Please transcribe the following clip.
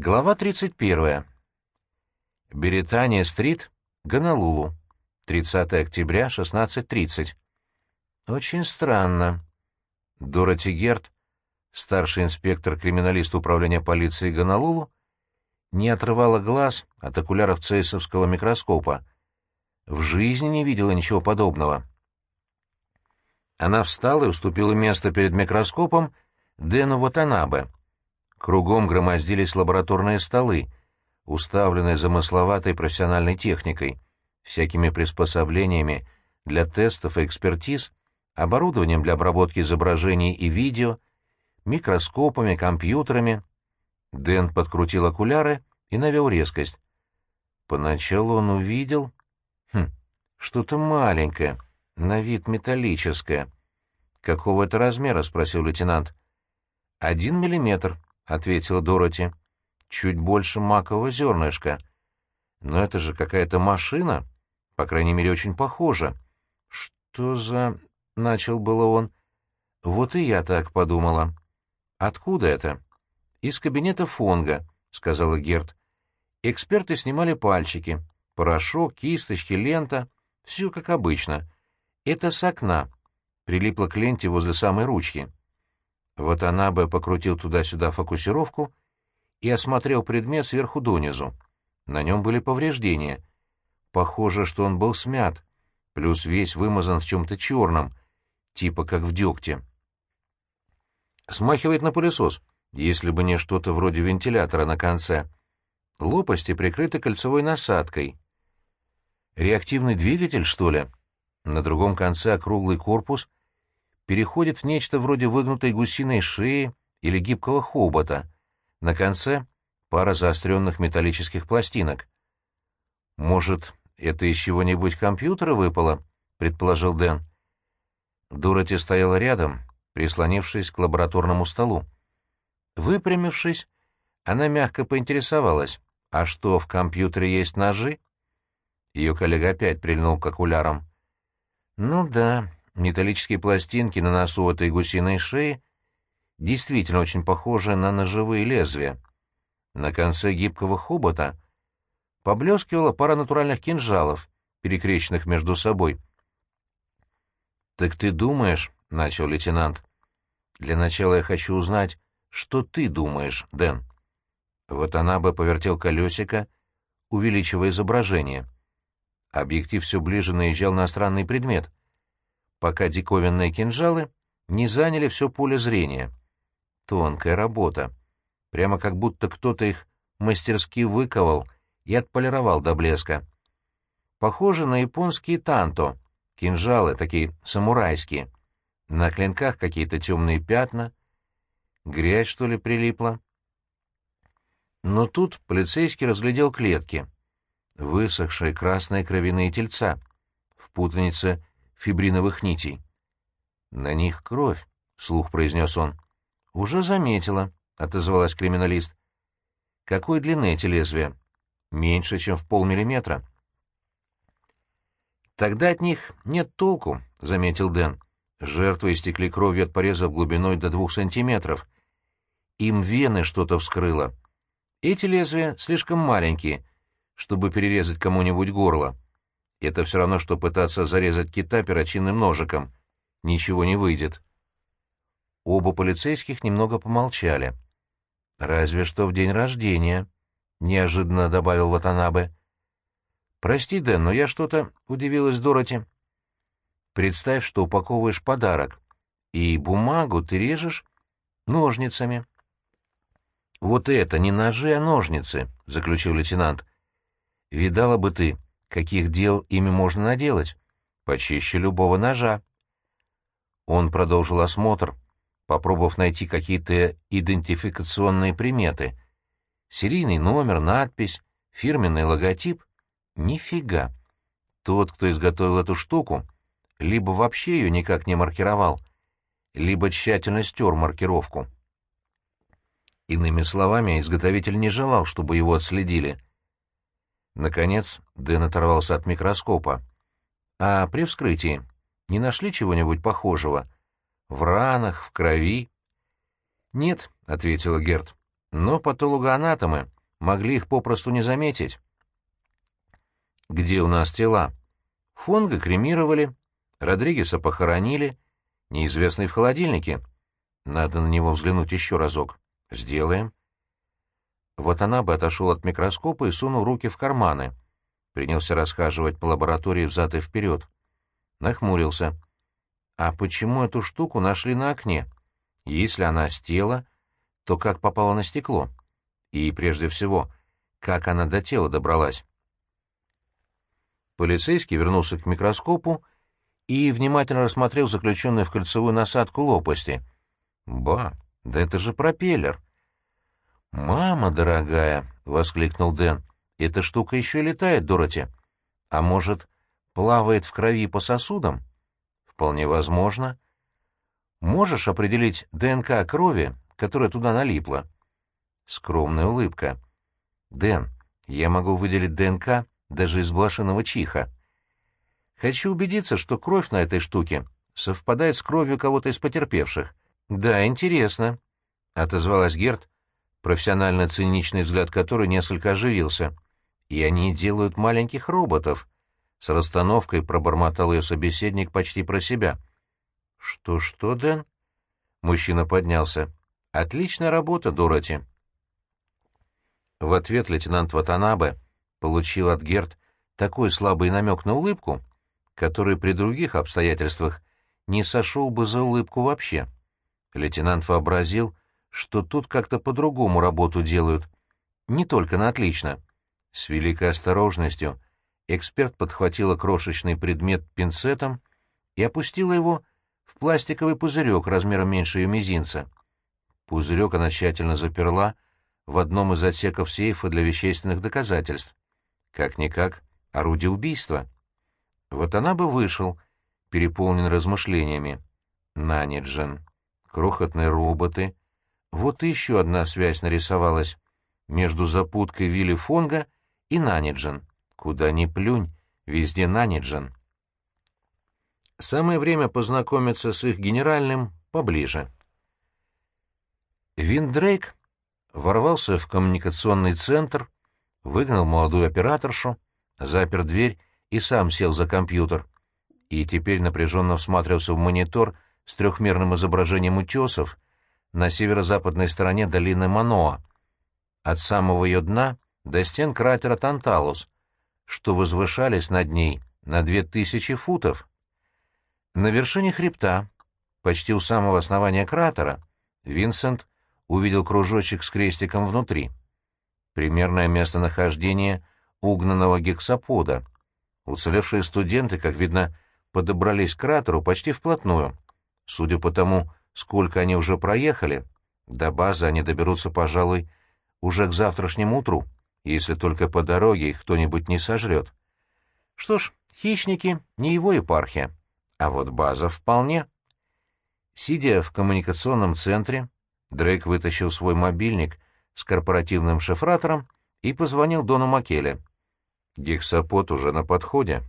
Глава 31. Беретания-стрит, Гонолулу. 30 октября, 16.30. Очень странно. Дороти Герт, старший инспектор-криминалист управления полиции Гонолулу, не отрывала глаз от окуляров цейсовского микроскопа. В жизни не видела ничего подобного. Она встала и уступила место перед микроскопом Дэну Ватанабе — Кругом громоздились лабораторные столы, уставленные замысловатой профессиональной техникой, всякими приспособлениями для тестов и экспертиз, оборудованием для обработки изображений и видео, микроскопами, компьютерами. Дэн подкрутил окуляры и навел резкость. Поначалу он увидел... Хм, что-то маленькое, на вид металлическое. «Какого это размера?» — спросил лейтенант. «Один миллиметр», — ответила Дороти. «Чуть больше макового зернышка. Но это же какая-то машина, по крайней мере, очень похожа». «Что за...» — начал было он. «Вот и я так подумала». «Откуда это?» «Из кабинета Фонга», — сказала Герт. «Эксперты снимали пальчики. Порошок, кисточки, лента. Все как обычно. Это с окна. Прилипло к ленте возле самой ручки». Вот она бы покрутил туда-сюда фокусировку и осмотрел предмет сверху донизу. На нем были повреждения. Похоже, что он был смят, плюс весь вымазан в чем-то черном, типа как в дегте. Смахивает на пылесос, если бы не что-то вроде вентилятора на конце. Лопасти прикрыты кольцевой насадкой. Реактивный двигатель, что ли? На другом конце округлый корпус переходит в нечто вроде выгнутой гусиной шеи или гибкого хобота. На конце — пара заостренных металлических пластинок. «Может, это из чего-нибудь компьютера выпало?» — предположил Дэн. Дороти стояла рядом, прислонившись к лабораторному столу. Выпрямившись, она мягко поинтересовалась, «А что, в компьютере есть ножи?» Ее коллега опять прильнул к окулярам. «Ну да, Металлические пластинки на носу этой гусиной шеи действительно очень похожи на ножевые лезвия. На конце гибкого хобота поблескивала пара натуральных кинжалов, перекрещенных между собой. «Так ты думаешь?» — начал лейтенант. «Для начала я хочу узнать, что ты думаешь, Дэн». Вот она бы повертел колесико, увеличивая изображение. Объектив все ближе наезжал на странный предмет — пока диковинные кинжалы не заняли все поле зрения. Тонкая работа. Прямо как будто кто-то их мастерски выковал и отполировал до блеска. Похоже на японские танто, кинжалы такие самурайские. На клинках какие-то темные пятна. Грязь, что ли, прилипла? Но тут полицейский разглядел клетки. Высохшие красные кровяные тельца. В путанице фибриновых нитей. «На них кровь», — слух произнес он. «Уже заметила», — отозвалась криминалист. «Какой длины эти лезвия?» «Меньше, чем в полмиллиметра». «Тогда от них нет толку», — заметил Дэн. Жертвы истекли кровью от порезов глубиной до двух сантиметров. Им вены что-то вскрыло. Эти лезвия слишком маленькие, чтобы перерезать кому-нибудь горло. Это все равно, что пытаться зарезать кита перочинным ножиком. Ничего не выйдет. Оба полицейских немного помолчали. «Разве что в день рождения», — неожиданно добавил Ватанабе. «Прости, Дэн, но я что-то удивилась Дороти. Представь, что упаковываешь подарок, и бумагу ты режешь ножницами». «Вот это не ножи, а ножницы», — заключил лейтенант. «Видала бы ты, каких дел ими можно наделать, почище любого ножа. Он продолжил осмотр, попробовав найти какие-то идентификационные приметы. Серийный номер, надпись, фирменный логотип. Нифига. Тот, кто изготовил эту штуку, либо вообще ее никак не маркировал, либо тщательно стер маркировку. Иными словами, изготовитель не желал, чтобы его отследили — Наконец Дэн оторвался от микроскопа. «А при вскрытии не нашли чего-нибудь похожего? В ранах, в крови?» «Нет», — ответила Герт. но патологоанатомы могли их попросту не заметить. «Где у нас тела?» Фонга кремировали, Родригеса похоронили, неизвестный в холодильнике. Надо на него взглянуть еще разок. Сделаем. Вот она бы отошел от микроскопа и сунул руки в карманы. Принялся расхаживать по лаборатории взад и вперед. Нахмурился. А почему эту штуку нашли на окне? Если она с тела, то как попала на стекло? И, прежде всего, как она до тела добралась? Полицейский вернулся к микроскопу и внимательно рассмотрел заключенную в кольцевую насадку лопасти. «Ба, да это же пропеллер!» «Мама дорогая!» — воскликнул Дэн. «Эта штука еще летает, Дороти. А может, плавает в крови по сосудам?» «Вполне возможно. Можешь определить ДНК крови, которая туда налипла?» Скромная улыбка. «Дэн, я могу выделить ДНК даже из блошиного чиха. Хочу убедиться, что кровь на этой штуке совпадает с кровью кого-то из потерпевших. Да, интересно», — отозвалась Герт, профессионально-циничный взгляд которой несколько оживился. «И они делают маленьких роботов», — с расстановкой пробормотал ее собеседник почти про себя. «Что-что, Дэн?» Мужчина поднялся. «Отличная работа, Дороти». В ответ лейтенант Ватанабе получил от Герт такой слабый намек на улыбку, который при других обстоятельствах не сошел бы за улыбку вообще. Лейтенант вообразил, что тут как-то по-другому работу делают, не только на отлично. С великой осторожностью эксперт подхватила крошечный предмет пинцетом и опустила его в пластиковый пузырек размером меньше ее мизинца. Пузырек она тщательно заперла в одном из отсеков сейфа для вещественных доказательств. Как-никак, орудие убийства. Вот она бы вышел, переполнен размышлениями. Наниджен, крохотные роботы. Вот еще одна связь нарисовалась между запуткой Вилли Фонга и Наниджен. Куда ни плюнь, везде Наниджен. Самое время познакомиться с их генеральным поближе. Виндрейк ворвался в коммуникационный центр, выгнал молодую операторшу, запер дверь и сам сел за компьютер. И теперь напряженно всматривался в монитор с трехмерным изображением утесов на северо-западной стороне долины Маноа, от самого ее дна до стен кратера Танталус, что возвышались над ней на две тысячи футов. На вершине хребта, почти у самого основания кратера, Винсент увидел кружочек с крестиком внутри — примерное местонахождение угнанного гексапода. Уцелевшие студенты, как видно, подобрались к кратеру почти вплотную. Судя по тому, сколько они уже проехали, до базы они доберутся, пожалуй, уже к завтрашнему утру, если только по дороге их кто-нибудь не сожрет. Что ж, хищники — не его епархия, а вот база вполне. Сидя в коммуникационном центре, Дрейк вытащил свой мобильник с корпоративным шифратором и позвонил Дону Макеле. Гексапот уже на подходе.